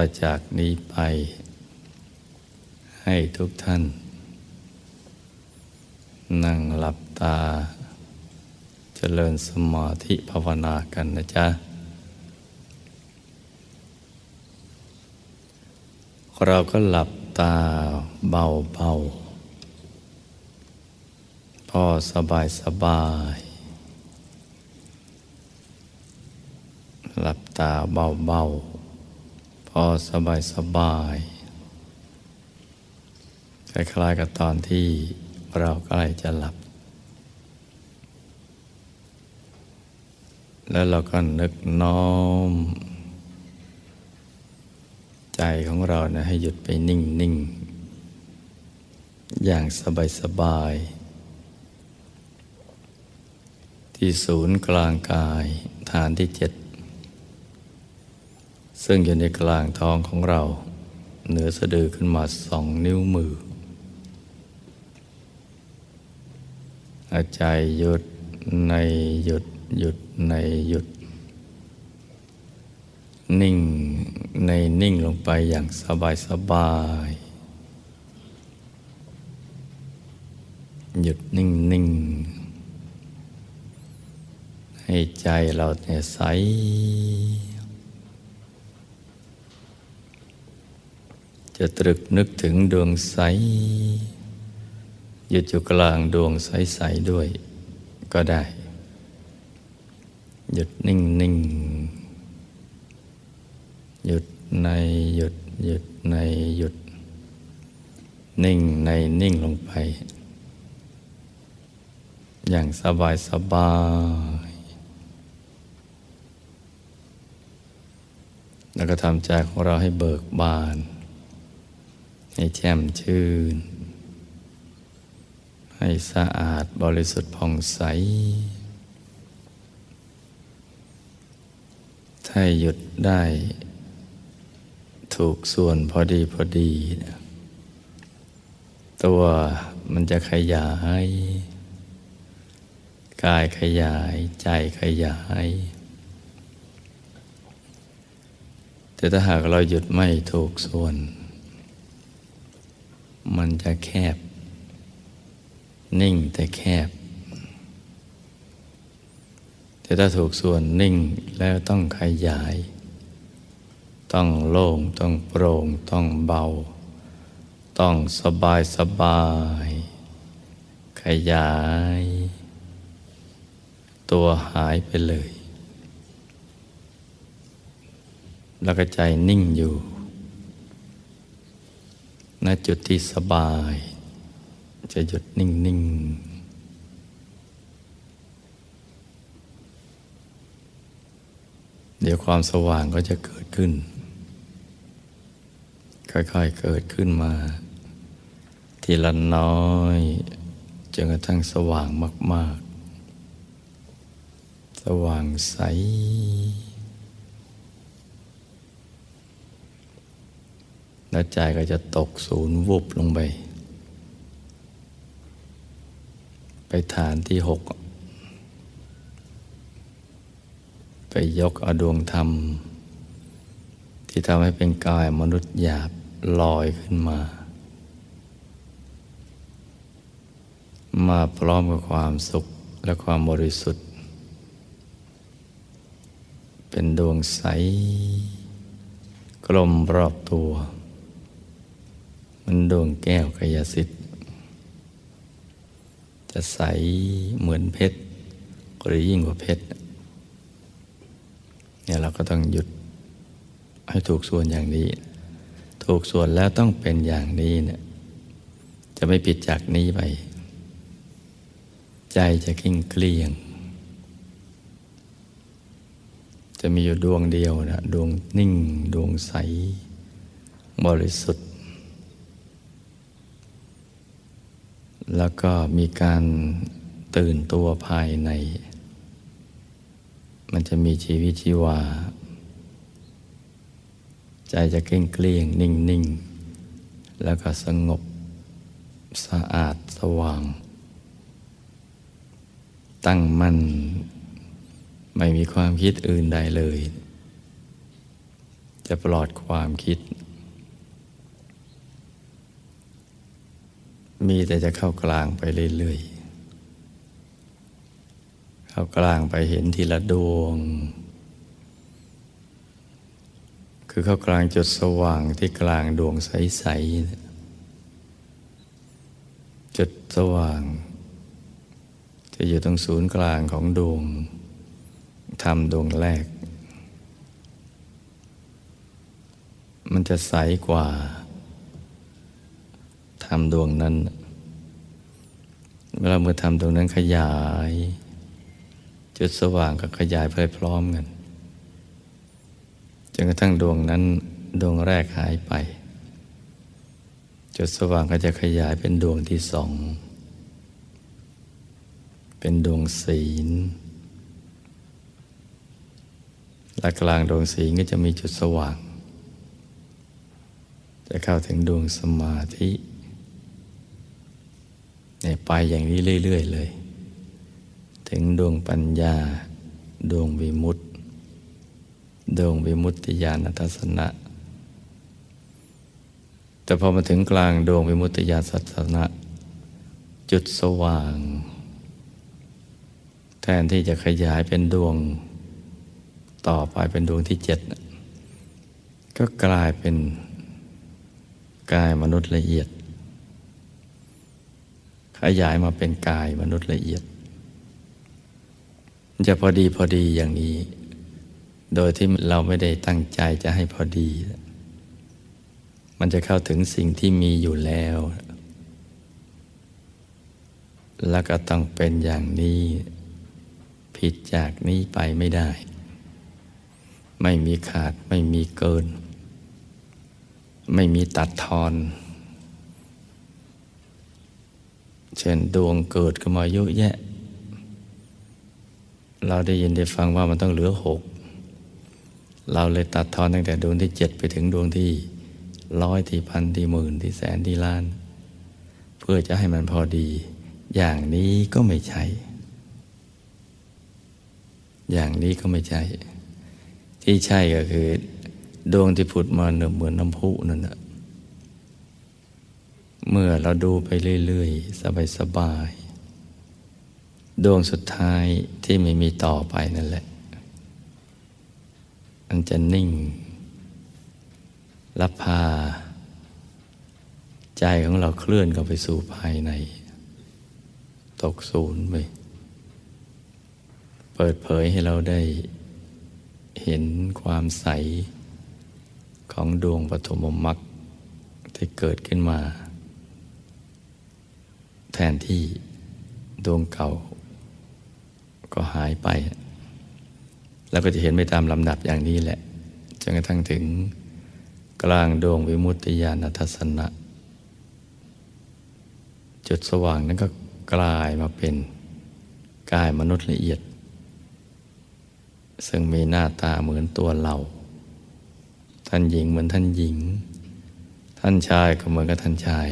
ต่อจากนี้ไป ให้ทุกท่าน นั่งหลับตา เจริญสมาธิภาวนากันนะจ๊ะ เราก็หลับตาเบาๆพอสบายสบายหลับตาเบาๆ อสบายสบายคล้ายๆกับตอนที่เราใกล้จะหลับ แล้วเราก็นึกน้อม ใจของเรานะให้หยุดไปนิ่ง ๆ อย่างสบาย ๆที่ศูนย์กลางกายฐานที่เจ็ด ซึ่งอยู่ในกลางท้องของเรา เหนือสะดือขึ้นมาสองนิ้วมืออาใจหยุดในหยุดหยุดในหยุด นิ่งในนิ่งลงไปอย่างสบายสบาย หยุดนิ่งนิ่งให้ใจเราเนี่ยใส จะตรึกนึกถึงดวงใสหยุดอยู่กลางดวงใส ๆ ด้วยก็ได้ หยุดนิ่งนิ่งหยุดในหยุดหยุดในหยุด นิ่งในนิ่งลงไป อย่างสบายสบายแล้วก็ทำใจของเราให้เบิกบาน ให้แจ่มชื่น ให้สะอาดบริสุทธิ์ผ่องใส ถ้าหยุดได้ถูกส่วนพอดีพอดีตัวมันจะขยาย กายขยายใจขยาย แต่ถ้าหากเราหยุดไม่ถูกส่วน มันจะแคบ นิ่งแต่แคบ แต่ถ้าถูกส่วนนิ่งแล้วต้องขยาย ต้องโล่ง ต้องโปร่ง ต้องเบา ต้องสบายสบาย ขยาย ตัวหายไปเลย แล้วก็ใจนิ่งอยู่ ณจุดที่สบาย จะหยุดนิ่งๆเดี๋ยวความสว่างก็จะเกิดขึ้น ค่อยๆเกิดขึ้นมา ทีละน้อยจนกระทั่งสว่างมาก ๆ สว่างใส แล้วใจก็จะตกศูนย์วุบลงไป ไปฐานที่หก ไปยกอดวงธรรม ที่ทำให้เป็นกายมนุษย์หยาบลอยขึ้นมา มาพร้อมกับความสุขและความบริสุทธิ์ เป็นดวงใสกลมรอบตัว มันดวงแก้วกายสิทธิ์จะใสเหมือนเพชรหรือยิ่งกว่าเพชรเนี่ยเราก็ต้องหยุดให้ถูกส่วนอย่างนี้ ถูกส่วนแล้วต้องเป็นอย่างนี้เนี่ยจะไม่ผิดจากนี้ไป ใจจะขิ้งเกลี้ยง จะมีอยู่ดวงเดียวนะดวงนิ่ง ดวงใส บริสุทธิ์ แล้วก็มีการตื่นตัวภายใน มันจะมีชีวิตชีวา ใจจะเก่งเกลี้ยงนิ่งนิ่งแล้วก็สงบสะอาดสว่าง ตั้งมั่น ไม่มีความคิดอื่นใดเลย จะปลอดความคิด มีแต่จะเข้ากลางไปเรื่อยๆ เข้ากลางไปเห็นทีละดวง คือเข้ากลางจุดสว่างที่กลางดวงใสๆ จุดสว่าง จะอยู่ตรงศูนย์กลางของดวงทำดวงแรก มันจะใสกว่า ทำดวงนั้น เวลาเมื่อทำดวงนั้นขยาย จุดสว่างก็ขยายไปพร้อมกันจนกระทั่งดวงนั้นดวงแรกหายไป จุดสว่างก็จะขยายเป็นดวงที่สอง เป็นดวงศีลและกลางดวงศีลก็จะมีจุดสว่าง จะเข้าถึงดวงสมาธิ เนี่ยไปอย่างนี้เรื่อย ๆ เลย ถึงดวงปัญญา ดวงวิมุตติ ดวงวิมุตติญาณทัศนะ แต่พอมาถึงกลางดวงวิมุตติญาณทัศนะ จุดสว่าง แทนที่จะขยายเป็นดวง ต่อไปเป็นดวงที่เจ็ด ก็กลายเป็นกายมนุษย์ละเอียด ขยายมาเป็นกายมนุษย์ละเอียด จะพอดีพอดีอย่างนี้ โดยที่เราไม่ได้ตั้งใจจะให้พอดี มันจะเข้าถึงสิ่งที่มีอยู่แล้ว แล้วก็ต้องเป็นอย่างนี้ ผิดจากนี้ไปไม่ได้ ไม่มีขาดไม่มีเกิน ไม่มีตัดทอน เช่นดวงเกิดขึ้นมาเยอะแยะ เราได้ยินได้ฟังว่ามันต้องเหลือหก เราเลยตัดทอนตั้งแต่ดวงที่เจ็ดไปถึงดวงที่ร้อยที่พันที่หมื่นที่แสนที่ล้าน เพื่อจะให้มันพอดี อย่างนี้ก็ไม่ใช่ อย่างนี้ก็ไม่ใช่ ที่ใช่ก็คือ ดวงที่ผุดมาเนเหมือนน้ำพุนั่นแหละ เมื่อเราดูไปเรื่อยๆ สบายๆดวงสุดท้ายที่ไม่มีต่อไปนั่นแหละ มันจะนิ่งรับพา ใจของเราเคลื่อนเข้าไปสู่ภายใน ตกศูนย์ไป เปิดเผยให้เราได้เห็นความใสของดวงปฐมมรรคที่เกิดขึ้นมา ทนที่ดวงเก่า ก็หายไป แล้วก็จะเห็นไปตามลำดับอย่างนี้แหละจนกระทั่งถึงกลางดวงวิมุตติญาณทัศนะ จุดสว่างนั้นก็กลายมาเป็นกายมนุษย์ละเอียด ซึ่งมีหน้าตาเหมือนตัวเรา ท่านหญิงเหมือนท่านหญิง ท่านชายก็เหมือนกับท่านชาย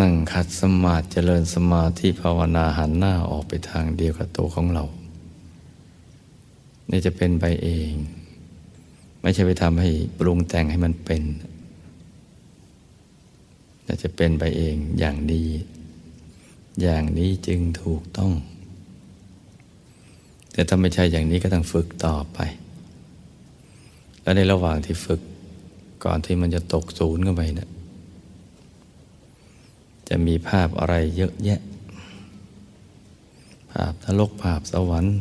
นั่งขัดสมาธิเจริญสมาธิภาวนาหันหน้าออกไปทางเดียวกับตัวของเรา นี่จะเป็นไปเอง ไม่ใช่ไปทำให้ปรุงแต่งให้มันเป็นแต่จะเป็นไปเองอย่างดี อย่างนี้จึงถูกต้อง แต่ถ้าไม่ใช่อย่างนี้ก็ต้องฝึกต่อไป แล้วในระหว่างที่ฝึกก่อนที่มันจะตกศูนย์เข้าไปเนะี่ย จะมีภาพอะไรเยอะแยะ ภาพทะลกภาพสวรรค์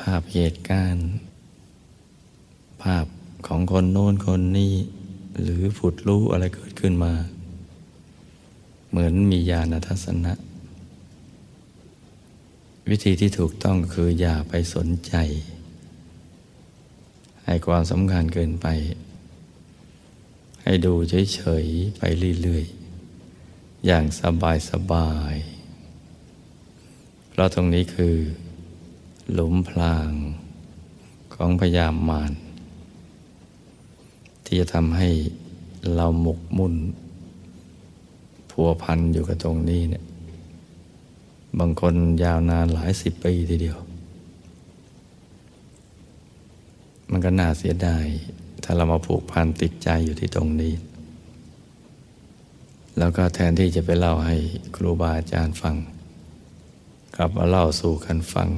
ภาพเหตุการณ์ ภาพของคนโน้นคนนี้หรือผุดรู้อะไรเกิดขึ้นมา เหมือนมีญาณทัศนะ วิธีที่ถูกต้องคืออย่าไปสนใจ ให้ความสำคัญเกินไป ให้ดูเฉย ๆ ไปเรื่อย ๆ อย่างสบายๆเพราะตรงนี้คือ หลุมพรางของพยามมารที่จะทำให้เราหมกมุ่นผัวพันอยู่กับตรงนี้เนี่ย บางคนยาวนานหลายสิบปีทีเดียว มันก็น่าเสียดายถ้าเรามาผูกพันติดใจอยู่ที่ตรงนี้ แล้วก็แทนที่จะไปเล่าให้ครูบาอาจารย์ฟัง กลับมาเล่าสู่กันฟัง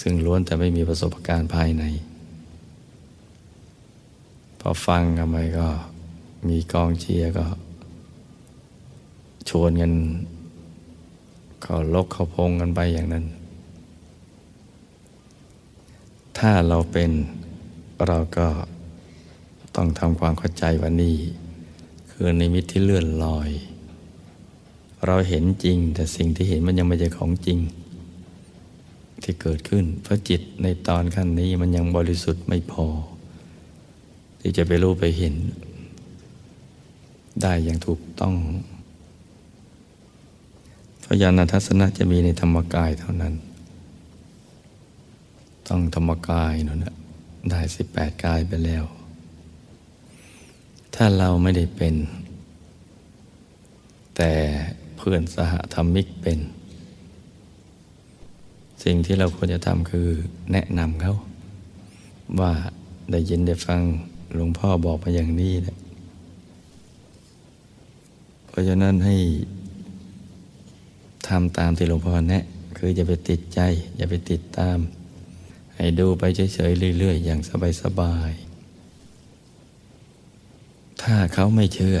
ซึ่งล้วนแต่ไม่มีประสบการณ์ภายใน พอฟังกันไปก็มีกองเชียร์ก็ ชวนกันเขาลกเขาพงกันไปอย่างนั้น ถ้าเราเป็นเราก็ต้องทำความเข้าใจว่านี่ คือในมิตที่เลื่อนลอย เราเห็นจริง แต่สิ่งที่เห็นมันยังไม่ใช่ของจริง ที่เกิดขึ้น เพราะจิตในตอนขั้นนี้มันยังบริสุทธิ์ไม่พอ ที่จะไปรู้ไปเห็น ได้อย่างถูกต้องเพราะญาณทัศนะจะมีในธรรมกายเท่านั้น ต้องธรรมกายนั่นแหละได้สิบแปดกายไปแล้ว ถ้าเราไม่ได้เป็น แต่เพื่อนสหธรรมิกเป็น สิ่งที่เราควรจะทำคือแนะนำเขา ว่าได้ยินได้ฟังหลวงพ่อบอกมาอย่างนี้นะเพราะฉะนั้นให้ทำตามที่หลวงพ่อแนะ คืออย่าไปติดใจ อย่าไปติดตาม ให้ดูไปเฉยๆเรื่อย ๆ อย่างสบายๆ ถ้าเขาไม่เชื่อ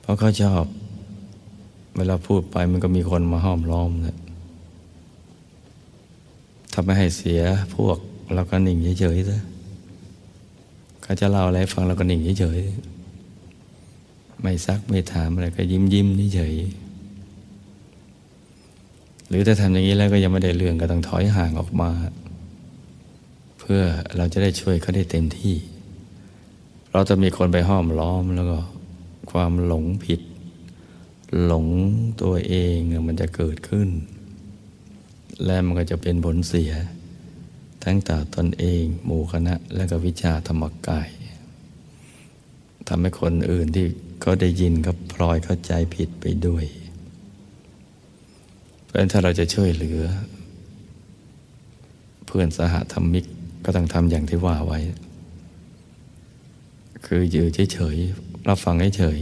เพราะเขาชอบ เวลาพูดไปมันก็มีคนมาห้อมล้อมนะถ้าไม่ให้เสียพวกเราก็นิ่งเฉยๆซะเขาจะเล่าอะไรฟังเราก็นิ่งเฉยๆไม่ซักไม่ถามอะไรก็ยิ้มยิ้มเฉยๆหรือถ้าทำอย่างนี้แล้วก็ยังไม่ได้เรื่องก็ต้องถอยห่างออกมา เพื่อเราจะได้ช่วยเขาได้เต็มที่ เราจะมีคนไปห้อมล้อมแล้วก็ความหลงผิด หลงตัวเองมันจะเกิดขึ้น และมันก็จะเป็นผลเสีย ทั้งต่อตนเอง หมู่คณะ และก็วิชาธรรมกายทำให้คนอื่นที่เขาได้ยินเขาพลอยเข้าใจผิดไปด้วย เพราะฉะนั้นถ้าเราจะช่วยเหลือ เพื่อนสหธรรมิกก็ต้องทำอย่างที่ว่าไว้ คืออยู่เฉยๆรับฟังเฉย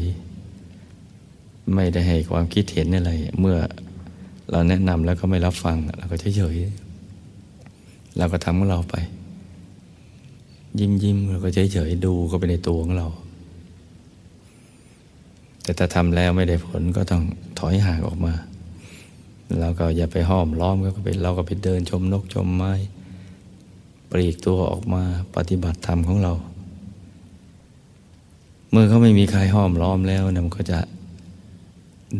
ๆไม่ได้ให้ความคิดเห็นอะไร เมื่อเราแนะนำแล้วก็ไม่รับฟังเราก็เฉยๆเราก็ทำของเราไป ยิ้มยิ้มเราก็เฉยๆดูก็ไปในตัวของเรา แต่ถ้าทำแล้วไม่ได้ผลก็ต้องถอยห่างออกมาเราก็อย่าไปห้อมล้อมก็ไปเราก็ไปเดินชมนกชมไม้ปลีกตัวออกมาปฏิบัติธรรมของเรา เมื่อเขาไม่มีใครห้อมล้อมแล้วนะมันก็จะ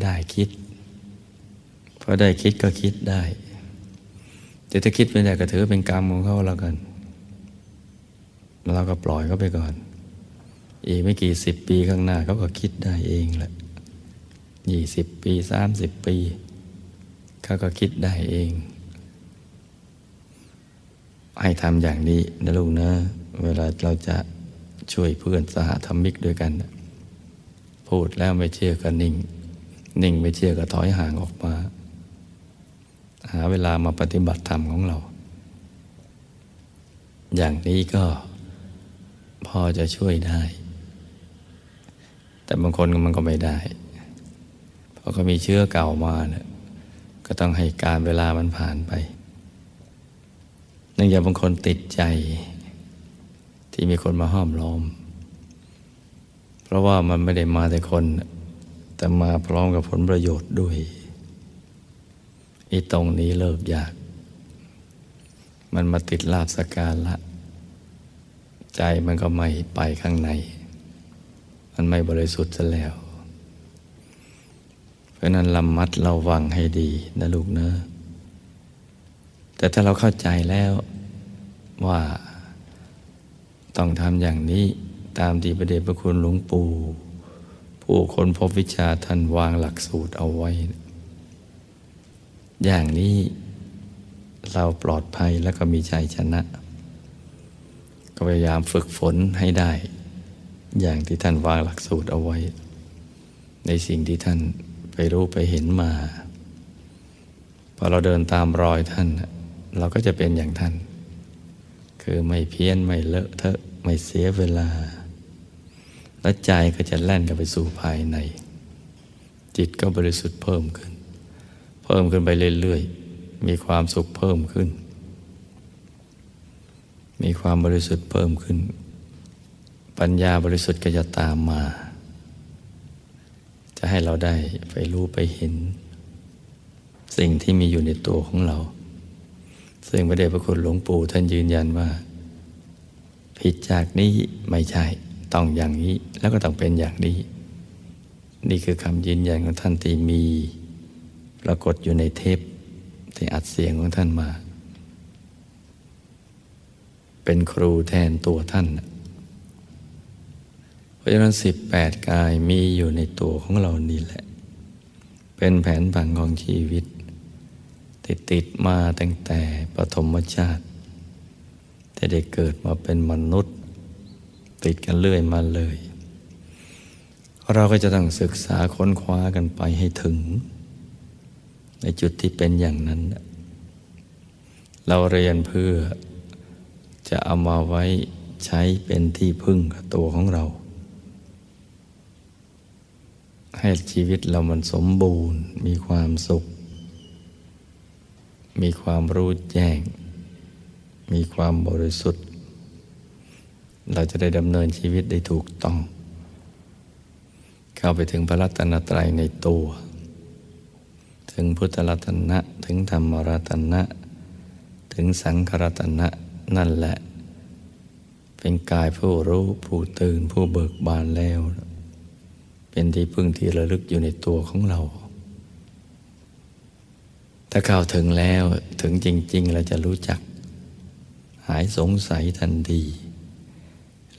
ได้คิดพอได้คิดก็คิดได้ แต่ถ้าคิดไม่ได้ก็ถือเป็นกรรมของเขาแล้วกัน เราก็ปล่อยเขาไปก่อน อีกไม่กี่สิบปีข้างหน้าเขาก็คิดได้เองแหละยี่สิบปีสามสิบปีเขาก็คิดได้เอง ให้ทำอย่างนี้นะลูกนะ เวลาเราจะ ช่วยเพื่อนสหธรรมิกด้วยกัน พูดแล้วไม่เชื่อก็นิ่ง นิ่งไม่เชื่อก็ถอยห่างออกมา หาเวลามาปฏิบัติธรรมของเรา อย่างนี้ก็พอจะช่วยได้ แต่บางคนมันก็ไม่ได้ เพราะเขามีเชื้อเก่ามาเนี่ยก็ต้องให้การเวลามันผ่านไปนื่องจากบางคนติดใจ ที่มีคนมาห้อมล้อม เพราะว่ามันไม่ได้มาแต่คน แต่มาพร้อมกับผลประโยชน์ด้วยอีตรงนี้เลิกยาก มันมาติดลาบสการละ ใจมันก็ไม่ไปข้างใน มันไม่บริสุทธิ์ซะแล้ว เพราะนั้นระมัดเระวังให้ดีนะลูกเนอะแต่ถ้าเราเข้าใจแล้วว่า ต้องทำอย่างนี้ตามที่ประเดชพระคุณหลวงปู่ ผู้คนพบวิชาท่านวางหลักสูตรเอาไว้ อย่างนี้เราปลอดภัยแล้วก็มีใจชนะ ก็พยายามฝึกฝนให้ได้ อย่างที่ท่านวางหลักสูตรเอาไว้ ในสิ่งที่ท่านไปรู้ไปเห็นมาพอเราเดินตามรอยท่าน เราก็จะเป็นอย่างท่าน คือไม่เพี้ยนไม่เลอะเทอะไม่เสียเวลา และใจก็จะแล่นกันไปสู่ภายใน จิตก็บริสุทธิ์เพิ่มขึ้น เพิ่มขึ้นไปเรื่อยๆ มีความสุขเพิ่มขึ้น มีความบริสุทธิ์เพิ่มขึ้น ปัญญาบริสุทธิ์ก็จะตามมา จะให้เราได้ไปรู้ไปเห็น สิ่งที่มีอยู่ในตัวของเรา ซึ่งพระเดชพระคุณหลวงปู่ท่านยืนยันว่า ผิดจากนี้ไม่ใช่ ต้องอย่างนี้แล้วก็ต้องเป็นอย่างนี้ นี่คือคำยืนยันของท่านที่มี ปรากฏอยู่ในเทปที่อัดเสียงของท่านมา เป็นครูแทนตัวท่านเพราะฉะนั้นสิบแปดกายมีอยู่ในตัวของเรานี่แหละ เป็นแผนผังของชีวิต ติดติดมาตั้งแต่ปฐมชาติแต่ได้เกิดมาเป็นมนุษย์ ติดกันเรื่อยมาเลย เราก็จะต้องศึกษาค้นคว้ากันไปให้ถึง ในจุดที่เป็นอย่างนั้น เราเรียนเพื่อจะเอามาไว้ใช้เป็นที่พึ่งกับตัวของเรา ให้ชีวิตเรามันสมบูรณ์มีความสุข มีความรู้แจ้ง มีความบริสุทธิ์ เราจะได้ดำเนินชีวิตได้ถูกต้อง เข้าไปถึงพระรัตนตรัยในตัว ถึงพุทธรัตนะ ถึงธรรมรัตนะ ถึงสังขรัตนะนั่นแหละ เป็นกายผู้รู้ผู้ตื่นผู้เบิกบานแล้ว เป็นที่พึ่งที่ระลึกอยู่ในตัวของเรา ถ้าเข้าถึงแล้วถึงจริง ๆ เราจะรู้จัก หายสงสัยทันที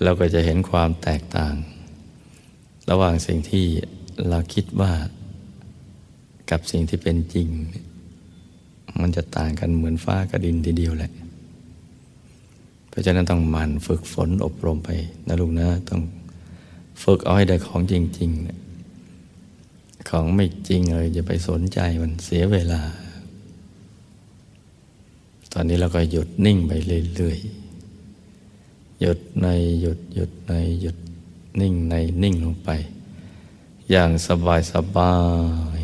เราก็จะเห็นความแตกต่าง ระหว่างสิ่งที่เราคิดว่า กับสิ่งที่เป็นจริง มันจะต่างกันเหมือนฟ้ากับดินทีเดียวแหละ เพราะฉะนั้นต้องหมั่นฝึกฝนอบรมไปนะลูกนะต้องฝึกเอาให้ได้ของจริง ๆ ของไม่จริงเลยอย่าไปสนใจมันเสียเวลา ตอนนี้เราก็หยุดนิ่งไปเรื่อยๆ หยุดในหยุดหยุดในหยุดนิ่งในนิ่งลงไป อย่างสบายสบาย